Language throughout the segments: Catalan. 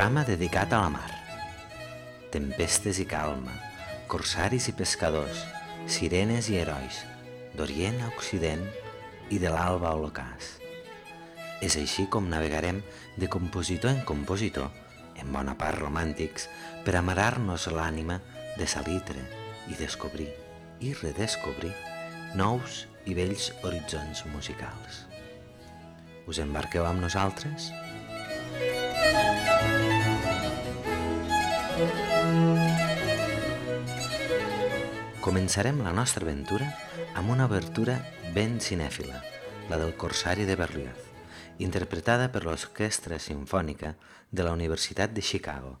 Programa dedicat a la mar. Tempestes i calma, corsaris i pescadors, sirenes i herois, d'Orient a Occident i de l'alba a l'ocàs. És així com navegarem de compositor en compositor, en bona part romàntics, per amarar-nos l'ànima de salitre i descobrir i redescobrir nous i vells horitzons musicals. Us embarqueu amb nosaltres? Començarem la nostra aventura amb una obertura ben cinèfila, la del Corsari de Berlioz, interpretada per l'Orquestra Simfònica de la Universitat de Chicago,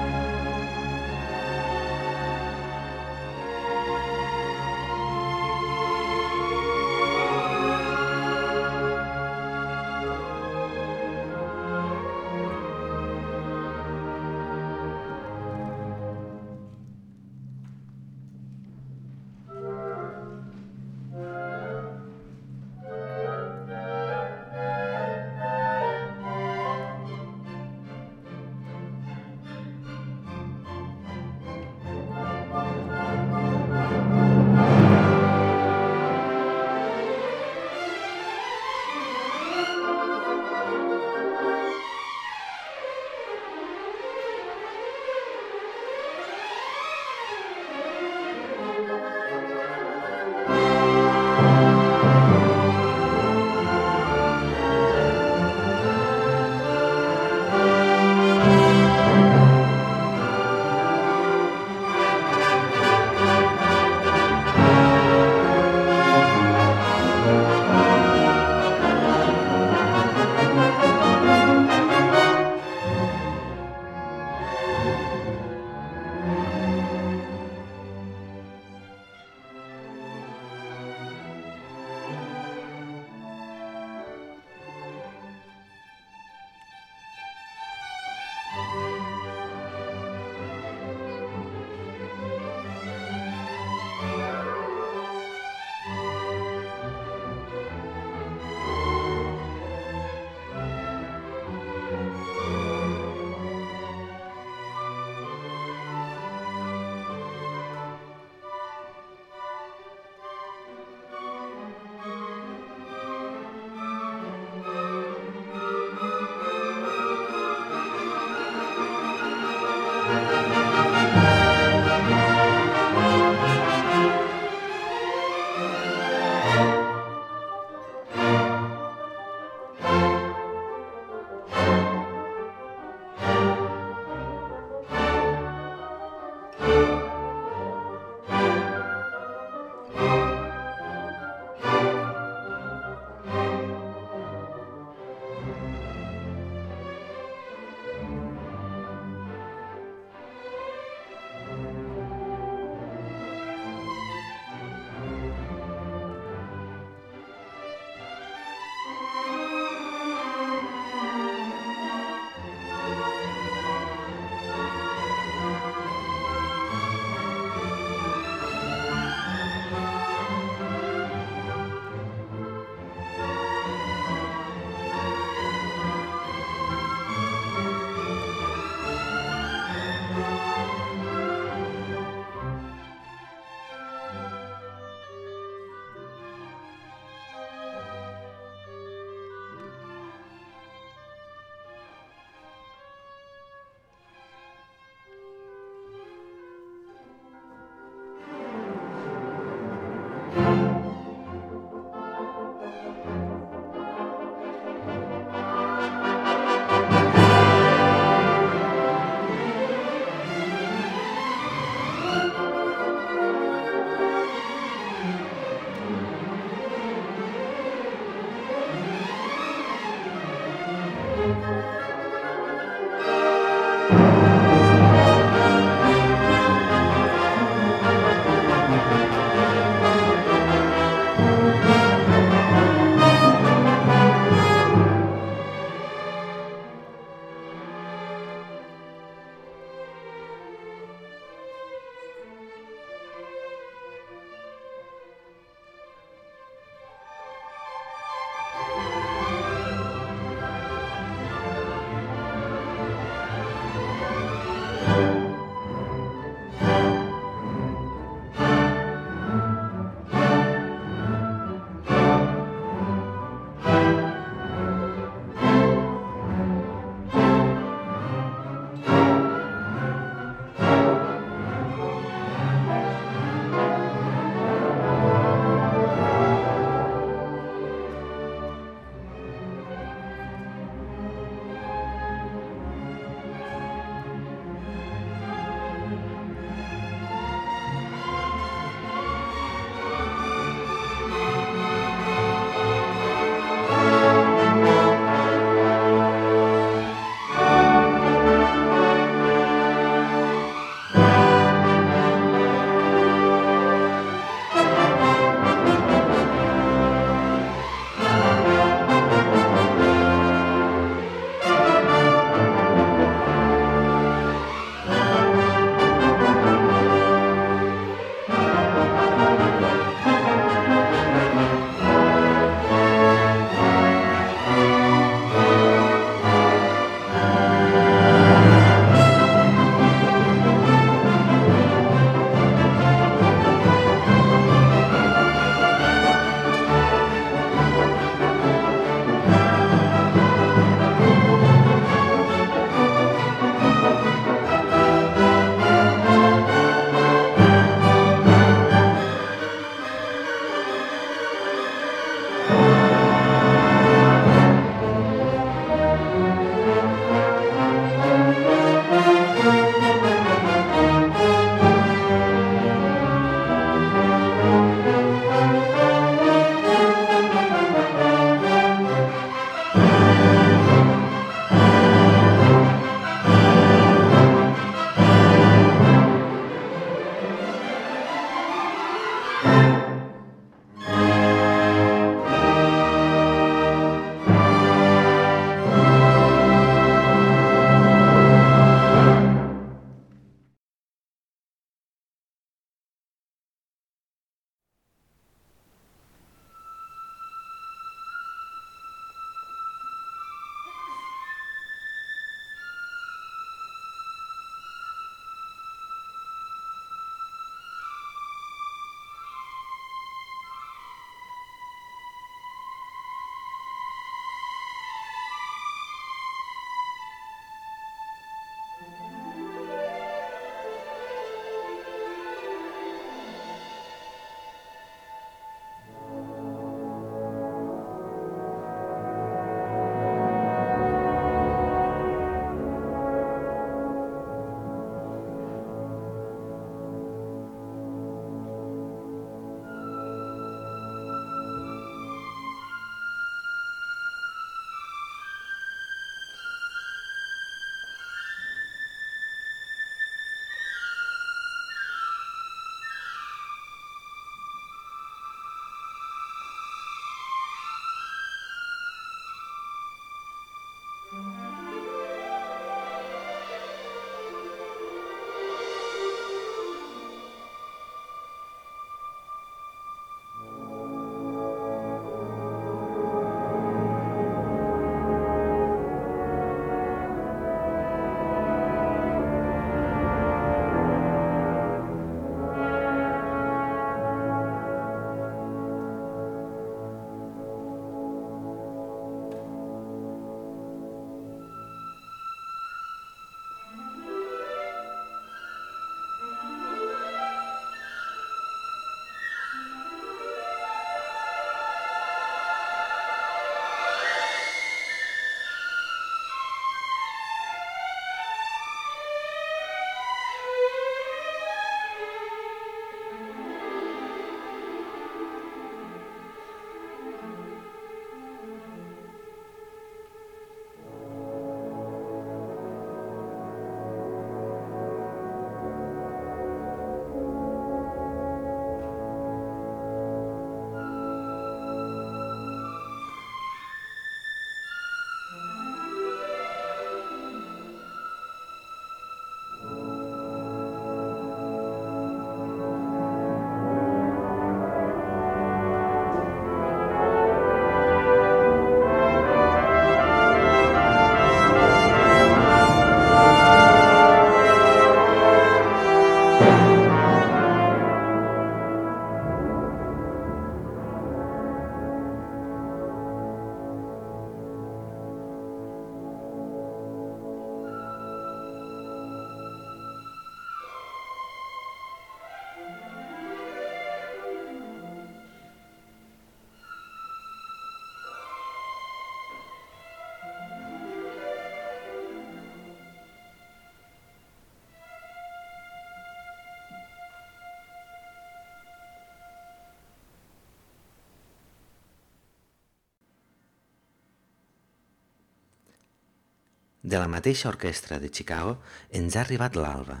De la mateixa orquestra de Chicago ens ha arribat l'Alba,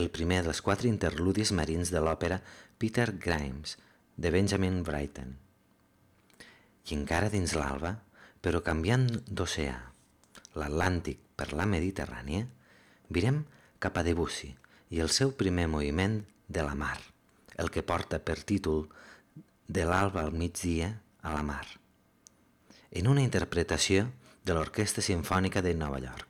el primer dels quatre interludis marins de l'òpera Peter Grimes, de Benjamin Britten. I encara dins l'Alba, però canviant d'oceà, l'Atlàntic per la Mediterrània, virem cap a Debussy i el seu primer moviment de la mar, el que porta per títol De l'alba al migdia a la mar, en una interpretació de l'Orquestra Simfònica de Nova York.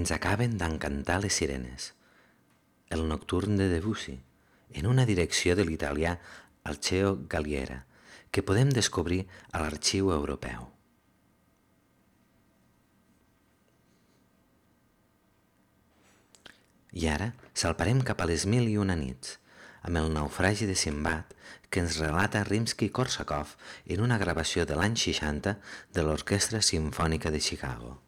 Ens acaben d'encantar les sirenes, el nocturn de Debussy, en una direcció de l'italià Alceo Galliera, que podem descobrir a l'Arxiu Europeu. I ara salparem cap a les mil i una nits, amb el naufragi de Simbad que ens relata Rimsky-Korsakov en una gravació de l'any 60 de l'Orquestra Simfònica de Chicago.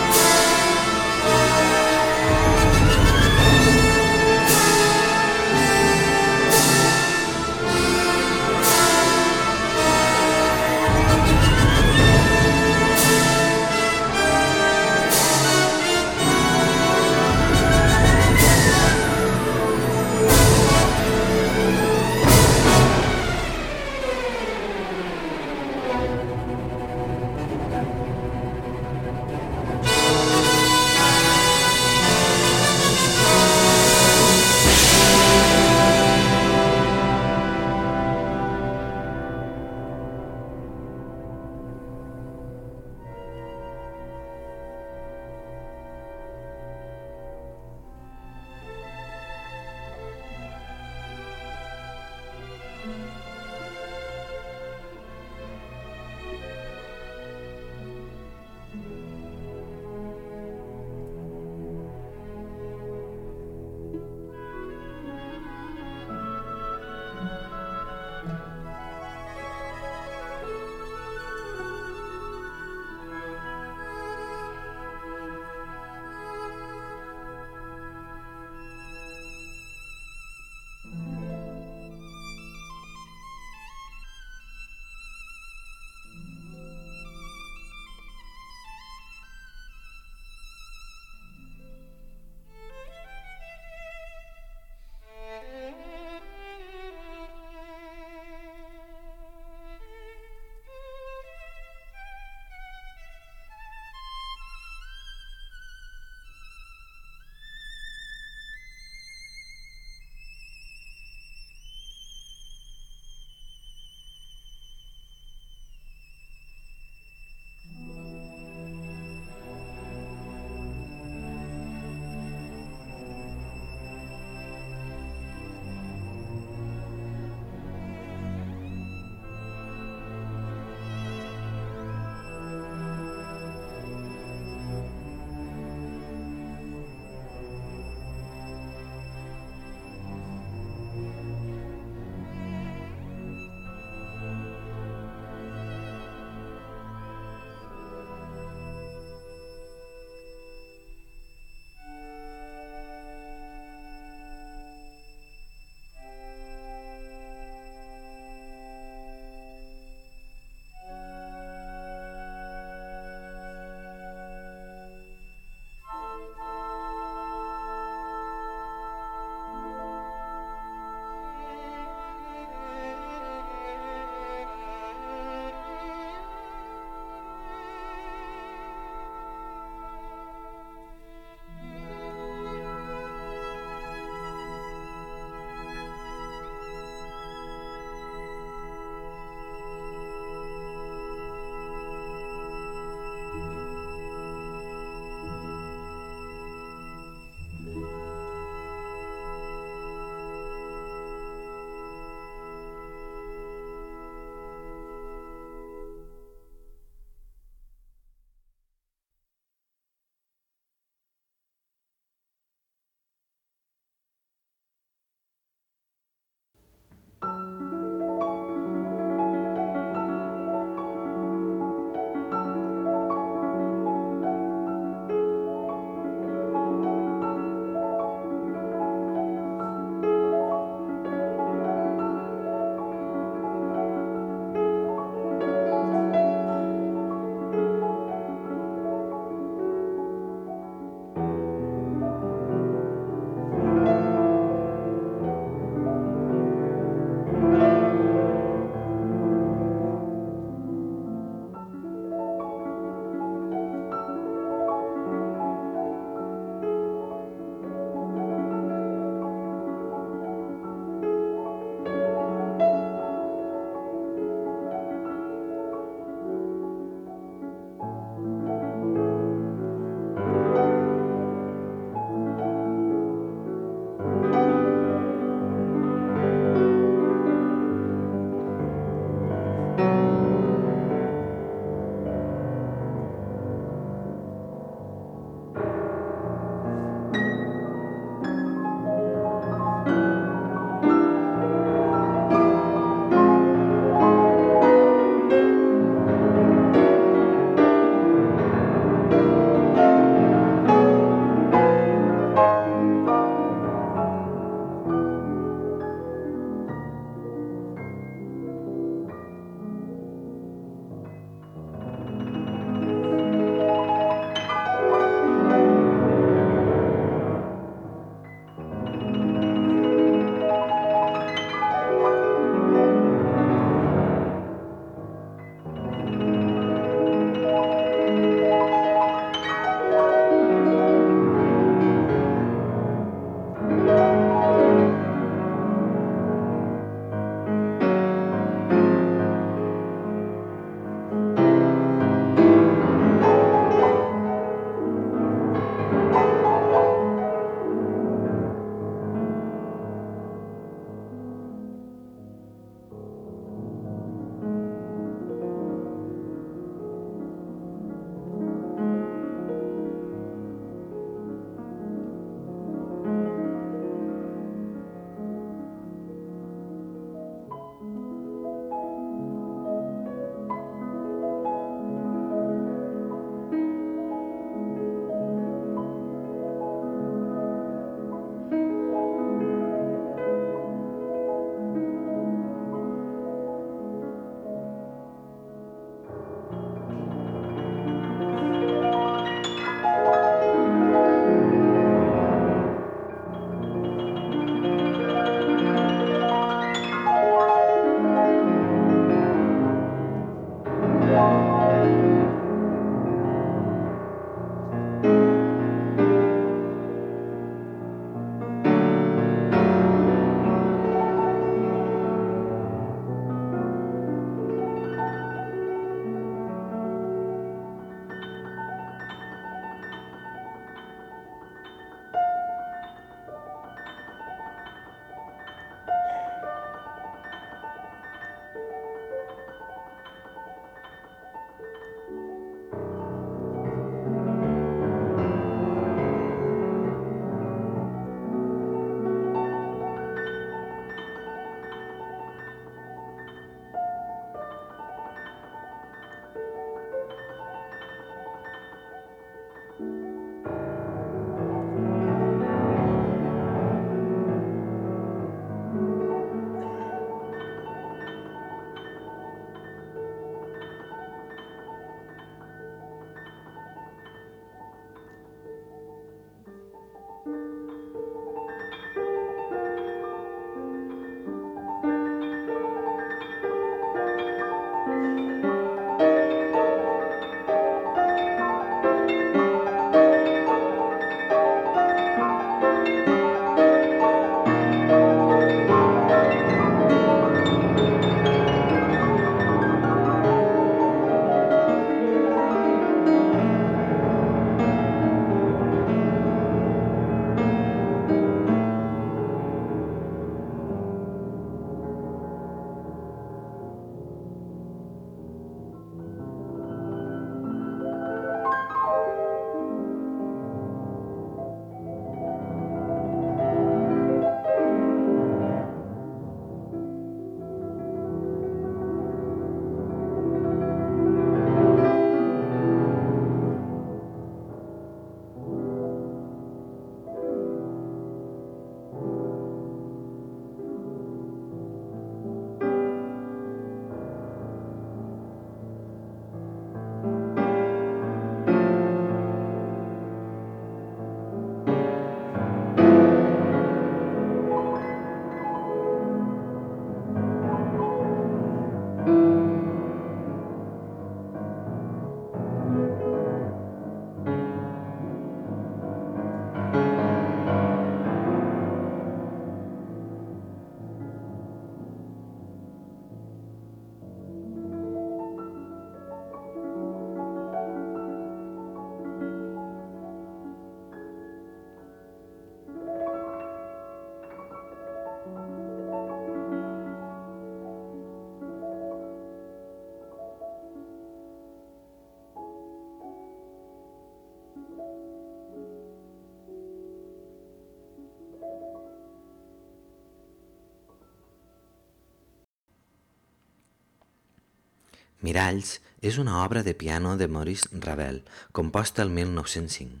Miralls és una obra de piano de Maurice Ravel, composta el 1905.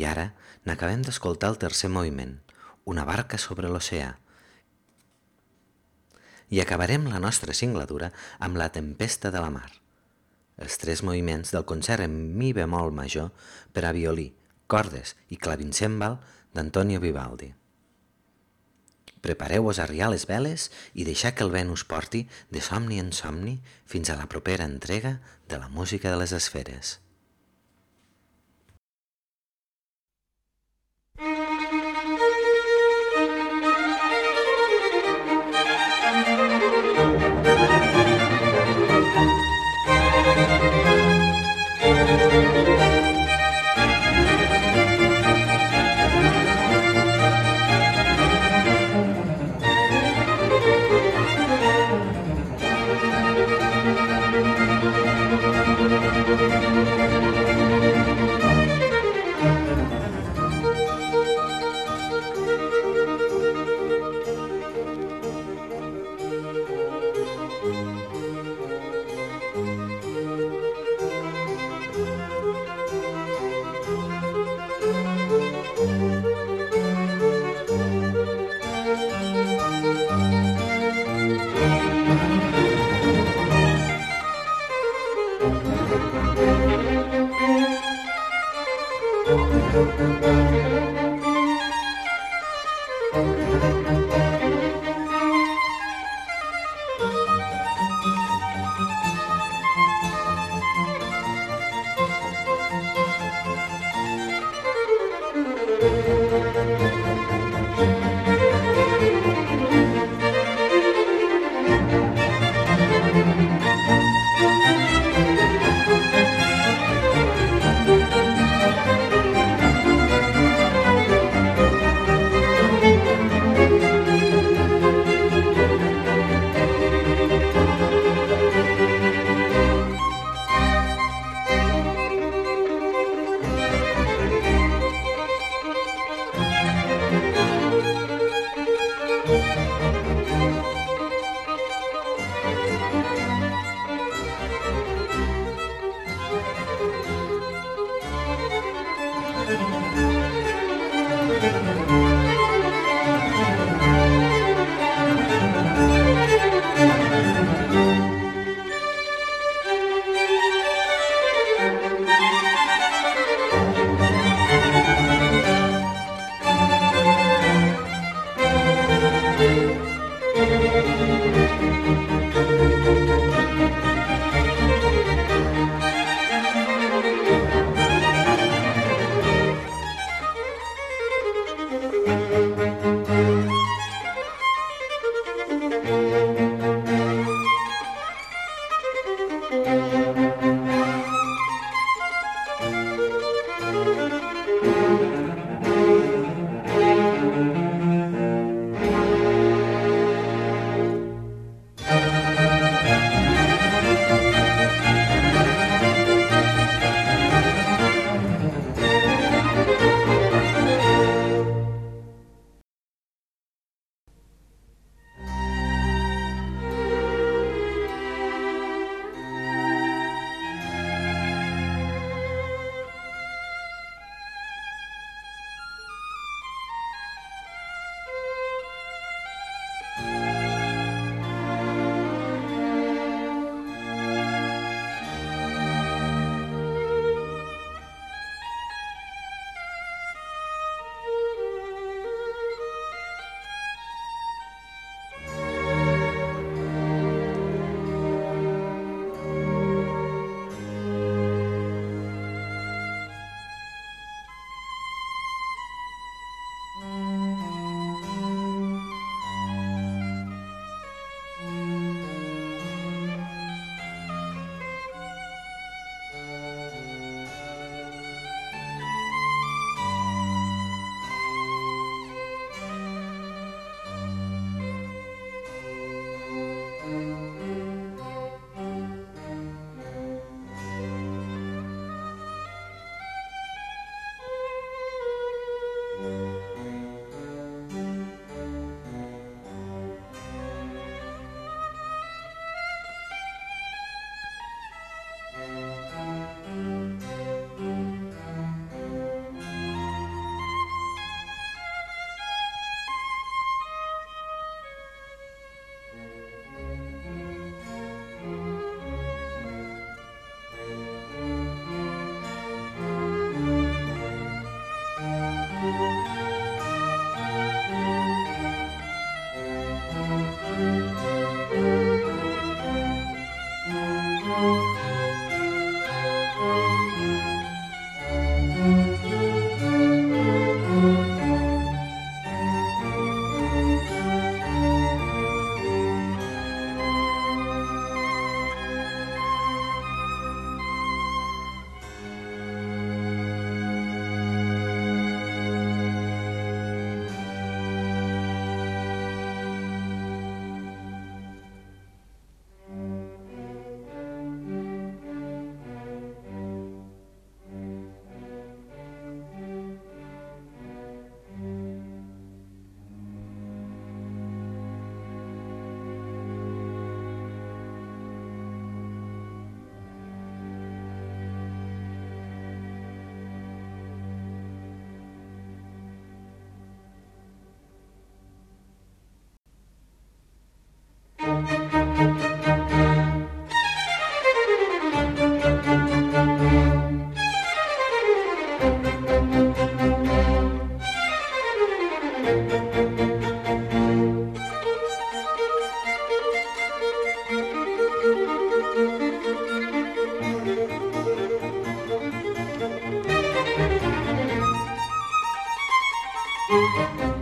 I ara n'acabem d'escoltar el tercer moviment, una barca sobre l'oceà. I acabarem la nostra singladura amb la tempesta de la mar. Els tres moviments del concert en mi bemol major per a violí, cordes i clavincèmbal d'Antonio Vivaldi. Prepareu-vos a arriar les veles i deixar que el vent us porti de somni en somni fins a la propera entrega de la música de les esferes.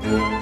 La